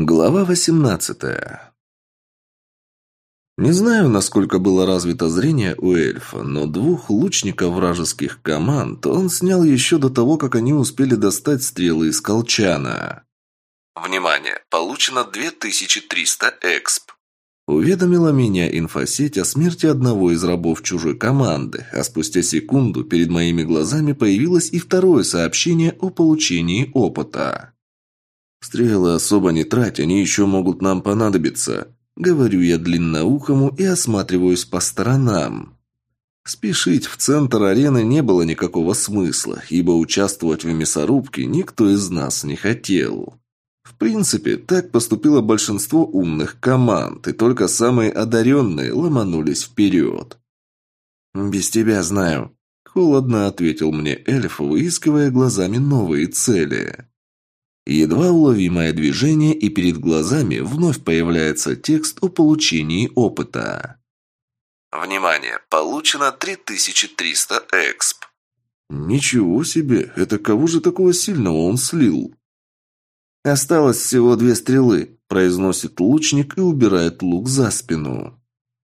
Глава 18 Не знаю, насколько было развито зрение у эльфа, но двух лучников вражеских команд он снял еще до того, как они успели достать стрелы из колчана. Внимание! Получено 2300 эксп. Уведомила меня инфосеть о смерти одного из рабов чужой команды, а спустя секунду перед моими глазами появилось и второе сообщение о получении опыта. «Стрелы особо не трать, они еще могут нам понадобиться», — говорю я длинноухому и осматриваюсь по сторонам. Спешить в центр арены не было никакого смысла, ибо участвовать в мясорубке никто из нас не хотел. В принципе, так поступило большинство умных команд, и только самые одаренные ломанулись вперед. «Без тебя знаю», — холодно ответил мне эльф, выискивая глазами новые цели. Едва уловимое движение, и перед глазами вновь появляется текст о получении опыта. Внимание! Получено 3300 эксп. Ничего себе! Это кого же такого сильного он слил? Осталось всего две стрелы, произносит лучник и убирает лук за спину.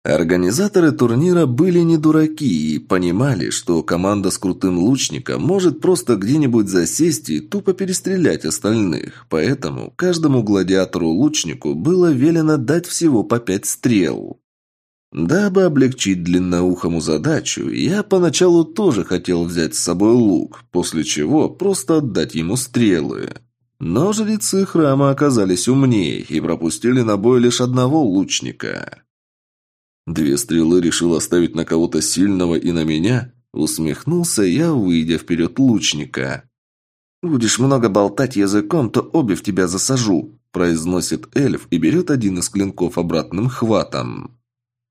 Организаторы турнира были не дураки и понимали, что команда с крутым лучником может просто где-нибудь засесть и тупо перестрелять остальных, поэтому каждому гладиатору-лучнику было велено дать всего по пять стрел. Дабы облегчить длинноухому задачу, я поначалу тоже хотел взять с собой лук, после чего просто отдать ему стрелы. Но жрецы храма оказались умнее и пропустили на бой лишь одного лучника. Две стрелы решил оставить на кого-то сильного и на меня? Усмехнулся я, выйдя вперед лучника. «Будешь много болтать языком, то обе в тебя засажу», произносит эльф и берет один из клинков обратным хватом.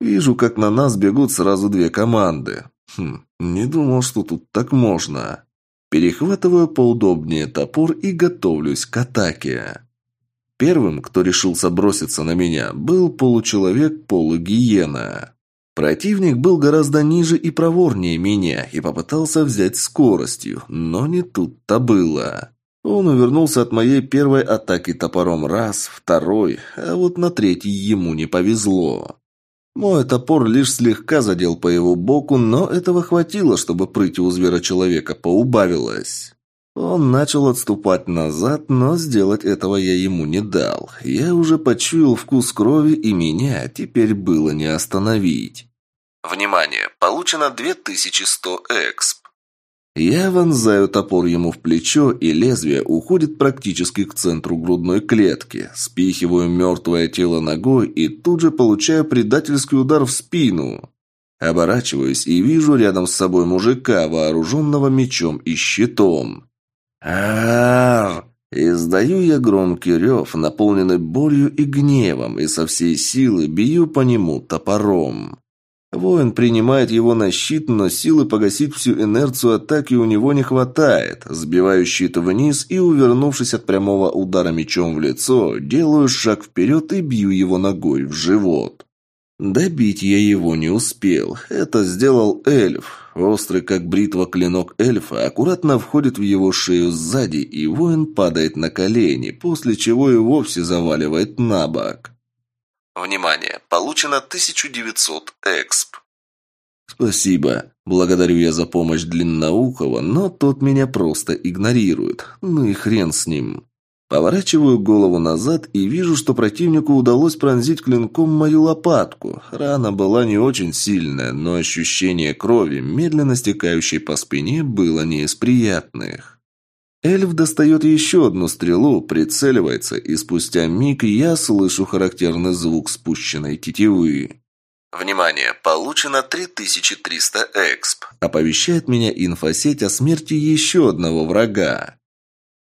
Вижу, как на нас бегут сразу две команды. Хм, не думал, что тут так можно. Перехватываю поудобнее топор и готовлюсь к атаке. Первым, кто решился броситься на меня, был получеловек-полугиена. Противник был гораздо ниже и проворнее меня и попытался взять скоростью, но не тут-то было. Он увернулся от моей первой атаки топором раз, второй, а вот на третий ему не повезло. Мой топор лишь слегка задел по его боку, но этого хватило, чтобы прыть у звера-человека поубавилось. Он начал отступать назад, но сделать этого я ему не дал. Я уже почуял вкус крови, и меня теперь было не остановить. Внимание! Получено 2100 эксп. Я вонзаю топор ему в плечо, и лезвие уходит практически к центру грудной клетки. Спихиваю мертвое тело ногой и тут же получаю предательский удар в спину. Оборачиваюсь и вижу рядом с собой мужика, вооруженного мечом и щитом. Ар! Издаю я громкий рев, наполненный болью и гневом, и со всей силы бью по нему топором. Воин принимает его на щит, но силы погасить всю инерцию атаки у него не хватает. Сбиваю щит вниз и, увернувшись от прямого удара мечом в лицо, делаю шаг вперед и бью его ногой в живот. Добить я его не успел. Это сделал эльф. Острый, как бритва, клинок эльфа аккуратно входит в его шею сзади, и воин падает на колени, после чего и вовсе заваливает на бок. Внимание! Получено 1900 эксп. Спасибо. Благодарю я за помощь Длинноухова, но тот меня просто игнорирует. Ну и хрен с ним. Поворачиваю голову назад и вижу, что противнику удалось пронзить клинком мою лопатку. Рана была не очень сильная, но ощущение крови, медленно стекающей по спине, было не из приятных. Эльф достает еще одну стрелу, прицеливается, и спустя миг я слышу характерный звук спущенной тетивы. «Внимание! Получено 3300 эксп!» Оповещает меня инфосеть о смерти еще одного врага.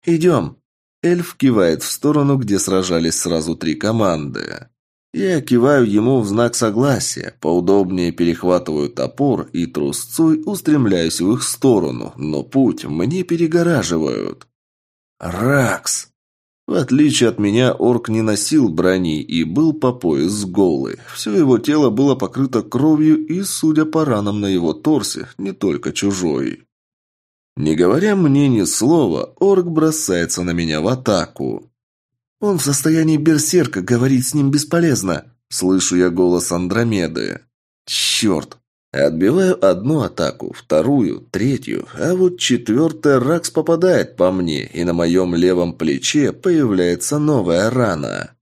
«Идем!» Эльф кивает в сторону, где сражались сразу три команды. Я киваю ему в знак согласия, поудобнее перехватываю топор и трусцой устремляюсь в их сторону, но путь мне перегораживают. Ракс! В отличие от меня, орк не носил брони и был по пояс голый. Все его тело было покрыто кровью и, судя по ранам на его торсе, не только чужой. Не говоря мне ни слова, орк бросается на меня в атаку. «Он в состоянии берсерка, говорить с ним бесполезно!» Слышу я голос Андромеды. «Черт!» Отбиваю одну атаку, вторую, третью, а вот четвертая Ракс попадает по мне, и на моем левом плече появляется новая рана.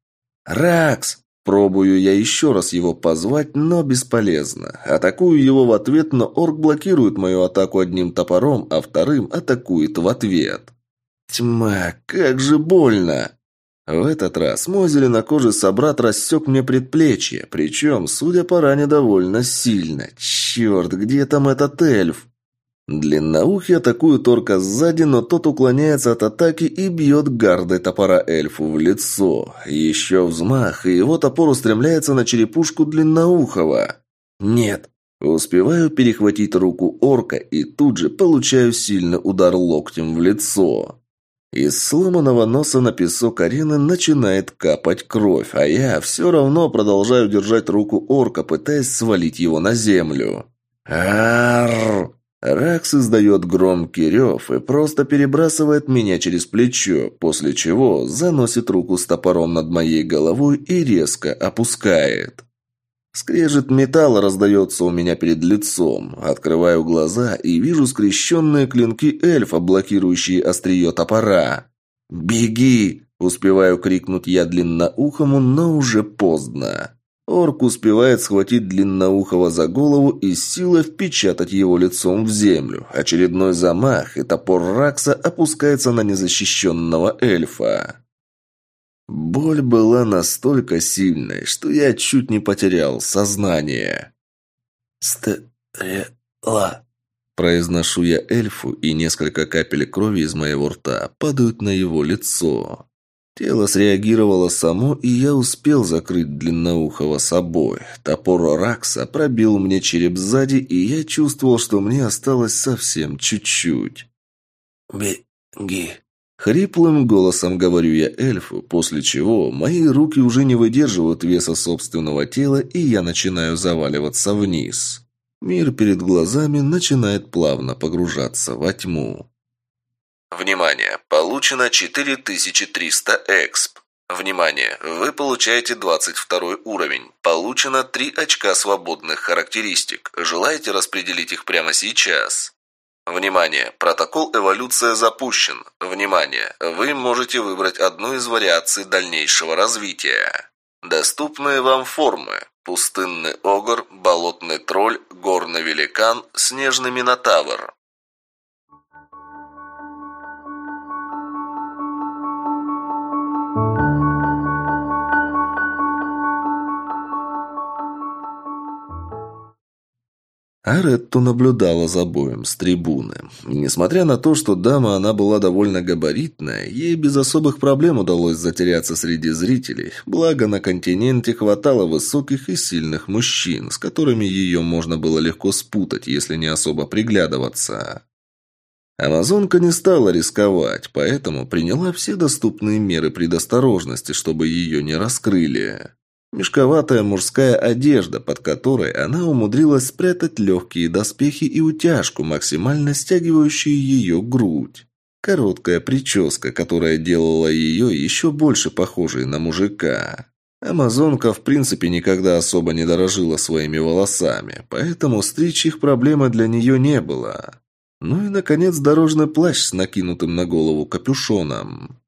«Ракс!» Пробую я еще раз его позвать, но бесполезно. Атакую его в ответ, но орк блокирует мою атаку одним топором, а вторым атакует в ответ. Тьма, как же больно! В этот раз мой зеленокожий собрат рассек мне предплечье, причем, судя по ране, довольно сильно. Черт, где там этот эльф? Длинноухий атакует орка сзади, но тот уклоняется от атаки и бьет гардой топора эльфу в лицо. Еще взмах, и его топор устремляется на черепушку длинноухого. Нет. Успеваю перехватить руку орка и тут же получаю сильный удар локтем в лицо. Из сломанного носа на песок арены начинает капать кровь, а я все равно продолжаю держать руку орка, пытаясь свалить его на землю. Арррр! Ракс издает громкий рев и просто перебрасывает меня через плечо, после чего заносит руку с топором над моей головой и резко опускает. Скрежет металла раздается у меня перед лицом. Открываю глаза и вижу скрещенные клинки эльфа, блокирующие острие топора. «Беги!» – успеваю крикнуть я длинноухому, но уже поздно. Орк успевает схватить длинноухого за голову и силой впечатать его лицом в землю. Очередной замах, и топор Ракса опускается на незащищенного эльфа. Боль была настолько сильной, что я чуть не потерял сознание. «Стрела!» Произношу я эльфу, и несколько капель крови из моего рта падают на его лицо. Тело среагировало само, и я успел закрыть длинноухого собой. Топор Ракса пробил мне череп сзади, и я чувствовал, что мне осталось совсем чуть-чуть. «Беги!» Хриплым голосом говорю я эльфу, после чего мои руки уже не выдерживают веса собственного тела, и я начинаю заваливаться вниз. Мир перед глазами начинает плавно погружаться во тьму. Внимание! Получено 4300 эксп. Внимание! Вы получаете 22 уровень. Получено 3 очка свободных характеристик. Желаете распределить их прямо сейчас? Внимание! Протокол эволюция запущен. Внимание! Вы можете выбрать одну из вариаций дальнейшего развития. Доступные вам формы. Пустынный огр, болотный тролль, горный великан, снежный минотавр. Аретто наблюдала за боем с трибуны. Несмотря на то, что дама она была довольно габаритная, ей без особых проблем удалось затеряться среди зрителей, благо на континенте хватало высоких и сильных мужчин, с которыми ее можно было легко спутать, если не особо приглядываться. Амазонка не стала рисковать, поэтому приняла все доступные меры предосторожности, чтобы ее не раскрыли. Мешковатая мужская одежда, под которой она умудрилась спрятать легкие доспехи и утяжку, максимально стягивающие ее грудь. Короткая прическа, которая делала ее еще больше похожей на мужика. Амазонка, в принципе, никогда особо не дорожила своими волосами, поэтому стричь их проблемы для нее не было. Ну и, наконец, дорожный плащ с накинутым на голову капюшоном.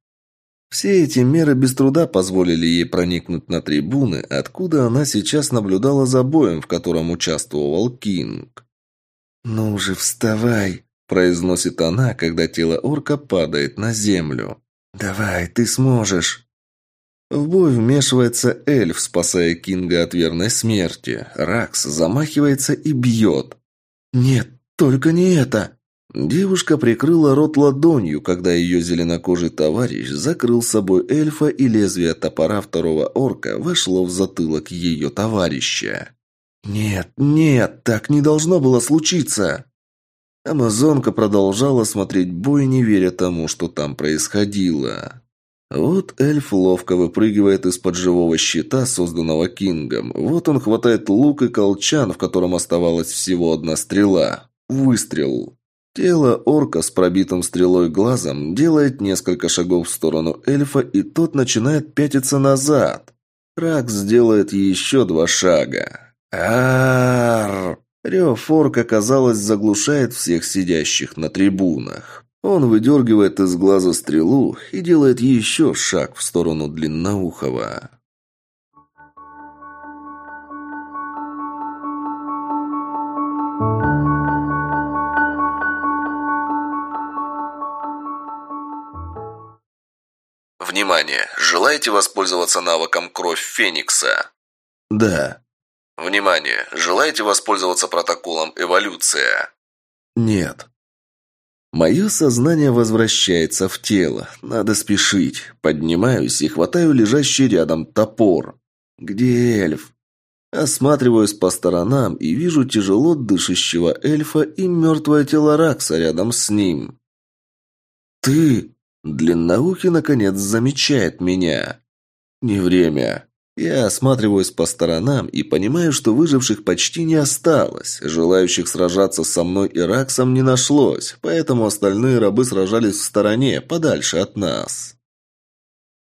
Все эти меры без труда позволили ей проникнуть на трибуны, откуда она сейчас наблюдала за боем, в котором участвовал Кинг. «Ну уже вставай!» – произносит она, когда тело орка падает на землю. «Давай, ты сможешь!» В бой вмешивается эльф, спасая Кинга от верной смерти. Ракс замахивается и бьет. «Нет, только не это!» Девушка прикрыла рот ладонью, когда ее зеленокожий товарищ закрыл собой эльфа, и лезвие топора второго орка вошло в затылок ее товарища. «Нет, нет, так не должно было случиться!» Амазонка продолжала смотреть бой, не веря тому, что там происходило. Вот эльф ловко выпрыгивает из-под живого щита, созданного Кингом. Вот он хватает лук и колчан, в котором оставалась всего одна стрела. Выстрел. Тело орка с пробитым стрелой глазом делает несколько шагов в сторону эльфа, и тот начинает пятиться назад. Ракс сделает еще два шага. Ар! Рев орка, казалось, заглушает всех сидящих на трибунах. Он выдергивает из глаза стрелу и делает еще шаг в сторону длинноухого. Внимание! Желаете воспользоваться навыком «Кровь Феникса»? Да. Внимание! Желаете воспользоваться протоколом «Эволюция»? Нет. Мое сознание возвращается в тело. Надо спешить. Поднимаюсь и хватаю лежащий рядом топор. Где эльф? Осматриваюсь по сторонам и вижу тяжело дышащего эльфа и мертвое тело Ракса рядом с ним. «Ты!» Длинноухий, наконец, замечает меня. Не время. Я осматриваюсь по сторонам и понимаю, что выживших почти не осталось. Желающих сражаться со мной и Раксом не нашлось, поэтому остальные рабы сражались в стороне, подальше от нас.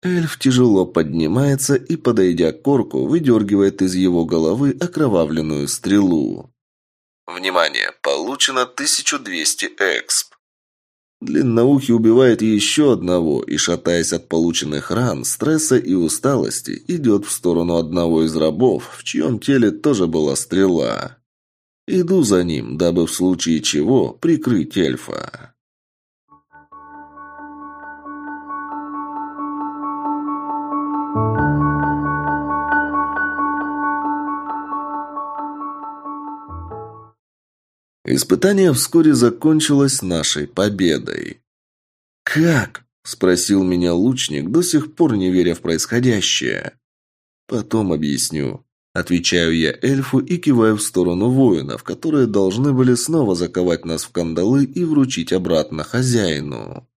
Эльф тяжело поднимается и, подойдя к корку, выдергивает из его головы окровавленную стрелу. Внимание! Получено 1200 эксп. Длинноухий убивает еще одного и, шатаясь от полученных ран, стресса и усталости, идет в сторону одного из рабов, в чьем теле тоже была стрела. Иду за ним, дабы в случае чего прикрыть эльфа. Испытание вскоре закончилось нашей победой. «Как?» – спросил меня лучник, до сих пор не веря в происходящее. «Потом объясню». Отвечаю я эльфу и киваю в сторону воинов, которые должны были снова заковать нас в кандалы и вручить обратно хозяину.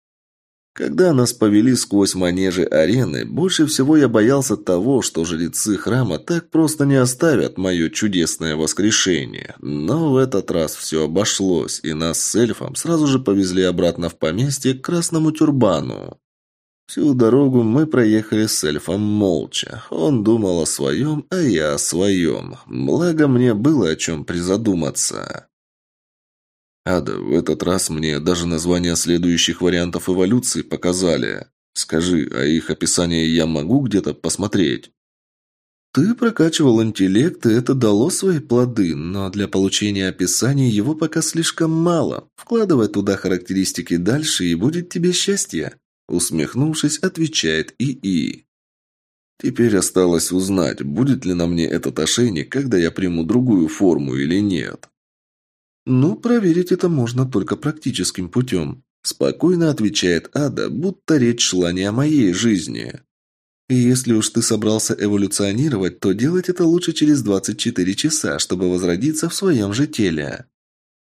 Когда нас повели сквозь манежи арены, больше всего я боялся того, что жрецы храма так просто не оставят мое чудесное воскрешение. Но в этот раз все обошлось, и нас с эльфом сразу же повезли обратно в поместье к красному тюрбану. Всю дорогу мы проехали с эльфом молча. Он думал о своем, а я о своем. Благо мне было о чем призадуматься. Ада, в этот раз мне даже названия следующих вариантов эволюции показали. Скажи, а их описание я могу где-то посмотреть? Ты прокачивал интеллект, и это дало свои плоды, но для получения описания его пока слишком мало. Вкладывай туда характеристики дальше, и будет тебе счастье. Усмехнувшись, отвечает ИИ. Теперь осталось узнать, будет ли на мне этот ошейник, когда я приму другую форму или нет. «Ну, проверить это можно только практическим путем», – спокойно отвечает Ада, будто речь шла не о моей жизни. И если уж ты собрался эволюционировать, то делать это лучше через 24 часа, чтобы возродиться в своем же теле.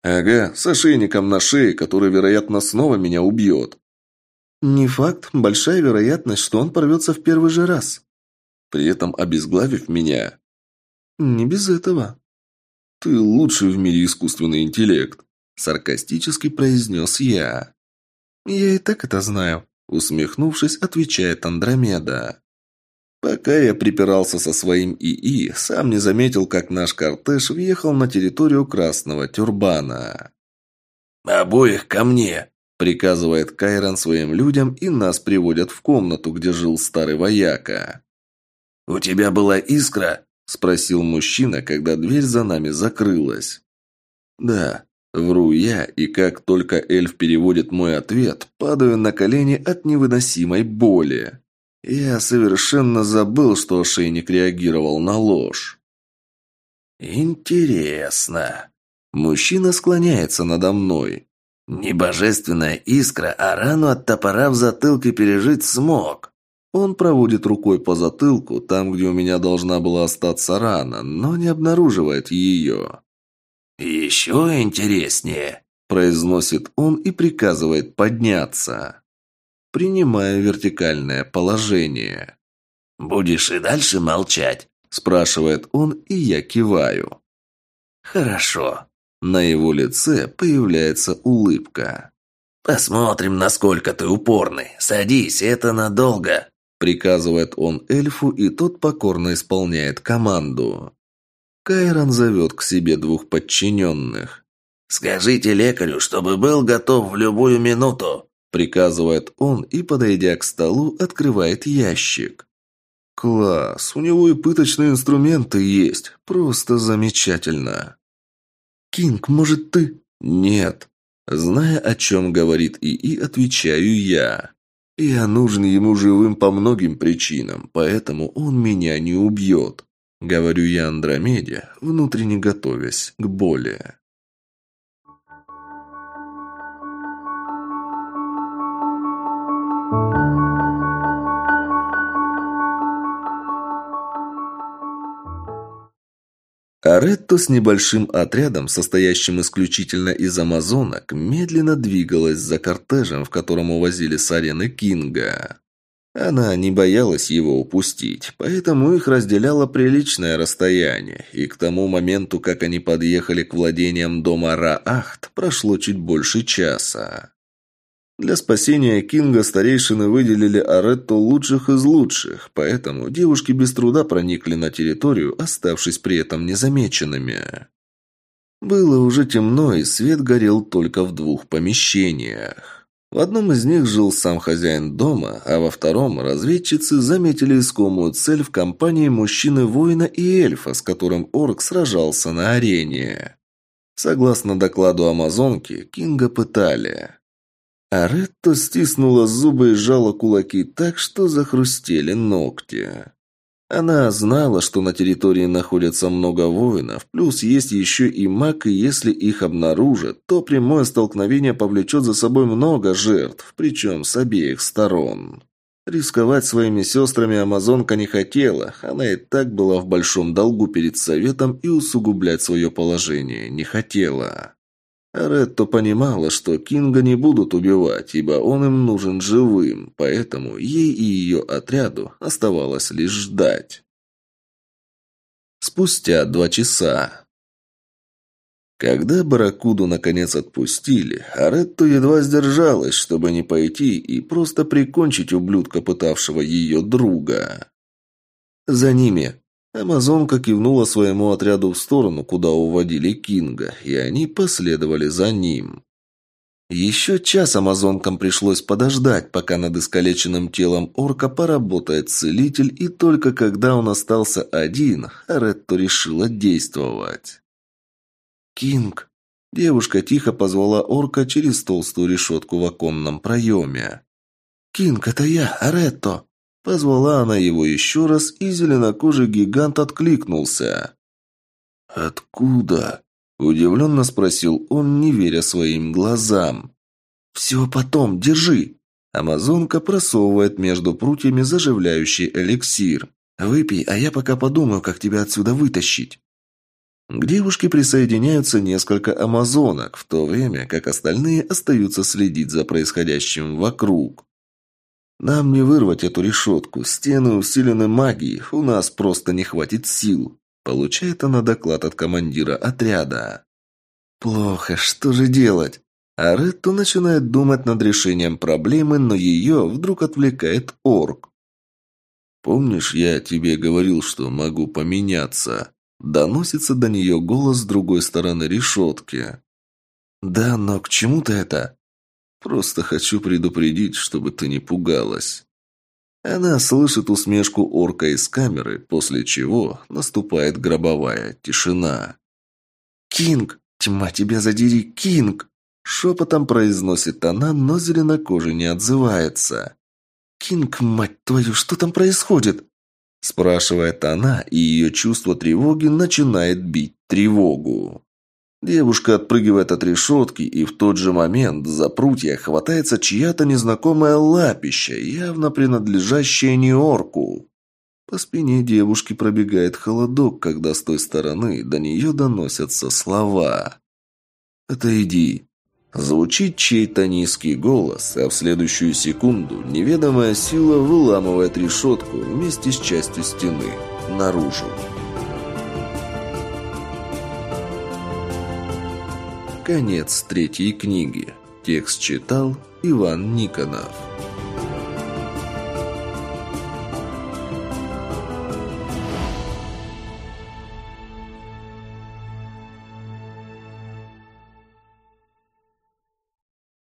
Ага, с ошейником на шее, который, вероятно, снова меня убьет. Не факт, большая вероятность, что он порвется в первый же раз. При этом обезглавив меня. Не без этого. «Ты лучший в мире искусственный интеллект», – саркастически произнес я. «Я и так это знаю», – усмехнувшись, отвечает Андромеда. Пока я припирался со своим ИИ, сам не заметил, как наш кортеж въехал на территорию Красного Тюрбана. «Обоих ко мне!» – приказывает Кайрон своим людям, и нас приводят в комнату, где жил старый вояка. «У тебя была искра?» Спросил мужчина, когда дверь за нами закрылась. Да, вру я, и как только эльф переводит мой ответ, падаю на колени от невыносимой боли. Я совершенно забыл, что ошейник реагировал на ложь. Интересно. Мужчина склоняется надо мной. Не божественная искра, а рану от топора в затылке пережить смог. Он проводит рукой по затылку, там, где у меня должна была остаться рана, но не обнаруживает ее. «Еще интереснее», – произносит он и приказывает подняться. Принимаю вертикальное положение. «Будешь и дальше молчать?» – спрашивает он, и я киваю. «Хорошо. На его лице появляется улыбка. «Посмотрим, насколько ты упорный. Садись, это надолго», – приказывает он эльфу, и тот покорно исполняет команду. Кайрон зовет к себе двух подчиненных. «Скажите лекарю, чтобы был готов в любую минуту», – приказывает он и, подойдя к столу, открывает ящик. «Класс, у него и пыточные инструменты есть. Просто замечательно». «Кинг, может, ты...» «Нет». Зная, о чем говорит ИИ, отвечаю я. Я нужен ему живым по многим причинам, поэтому он меня не убьет. Говорю я Андромеде, внутренне готовясь к боли. Аретто с небольшим отрядом, состоящим исключительно из амазонок, медленно двигалась за кортежем, в котором увозили с арены Кинга. Она не боялась его упустить, поэтому их разделяло приличное расстояние, и к тому моменту, как они подъехали к владениям дома Раахт, прошло чуть больше часа. Для спасения Кинга старейшины выделили Аретто лучших из лучших, поэтому девушки без труда проникли на территорию, оставшись при этом незамеченными. Было уже темно, и свет горел только в двух помещениях. В одном из них жил сам хозяин дома, а во втором разведчицы заметили искомую цель в компании мужчины-воина и эльфа, с которым орк сражался на арене. Согласно докладу Амазонки, Кинга пытали. А Ретто стиснула зубы и сжала кулаки так, что захрустели ногти. Она знала, что на территории находится много воинов, плюс есть еще и маг, и если их обнаружат, то прямое столкновение повлечет за собой много жертв, причем с обеих сторон. Рисковать своими сестрами Амазонка не хотела, она и так была в большом долгу перед Советом и усугублять свое положение не хотела. Ретто понимала, что Кинга не будут убивать, ибо он им нужен живым, поэтому ей и ее отряду оставалось лишь ждать. Спустя два часа. Когда Баракуду наконец отпустили, Аретто едва сдержалась, чтобы не пойти и просто прикончить ублюдка, пытавшего ее друга. «За ними!» Амазонка кивнула своему отряду в сторону, куда уводили Кинга, и они последовали за ним. Еще час амазонкам пришлось подождать, пока над искалеченным телом орка поработает целитель, и только когда он остался один, Ретто решила действовать. «Кинг!» Девушка тихо позвала орка через толстую решетку в оконном проеме. «Кинг, это я, Ретто!» Позвала она его еще раз, и зеленокожий гигант откликнулся. «Откуда?» – удивленно спросил он, не веря своим глазам. «Все потом, держи!» Амазонка просовывает между прутьями заживляющий эликсир. «Выпей, а я пока подумаю, как тебя отсюда вытащить». К девушке присоединяются несколько амазонок, в то время как остальные остаются следить за происходящим вокруг. Нам не вырвать эту решетку. Стены усилены магией. У нас просто не хватит сил. Получает она доклад от командира отряда. Плохо. Что же делать? А Ретто начинает думать над решением проблемы, но ее вдруг отвлекает орк. «Помнишь, я тебе говорил, что могу поменяться?» Доносится до нее голос с другой стороны решетки. «Да, но к чему-то это?» Просто хочу предупредить, чтобы ты не пугалась». Она слышит усмешку орка из камеры, после чего наступает гробовая тишина. «Кинг! Тьма тебя задери, Кинг!» Шепотом произносит она, но зеленокожий не отзывается. «Кинг, мать твою, что там происходит?» Спрашивает она, и ее чувство тревоги начинает бить тревогу. Девушка отпрыгивает от решетки, и в тот же момент за прутья хватается чья-то незнакомая лапища, явно принадлежащая Нью-Йорку. По спине девушки пробегает холодок, когда с той стороны до нее доносятся слова. «Отойди». Звучит чей-то низкий голос, а в следующую секунду неведомая сила выламывает решетку вместе с частью стены. «Наружу». Конец третьей книги. Текст читал Иван Никонов.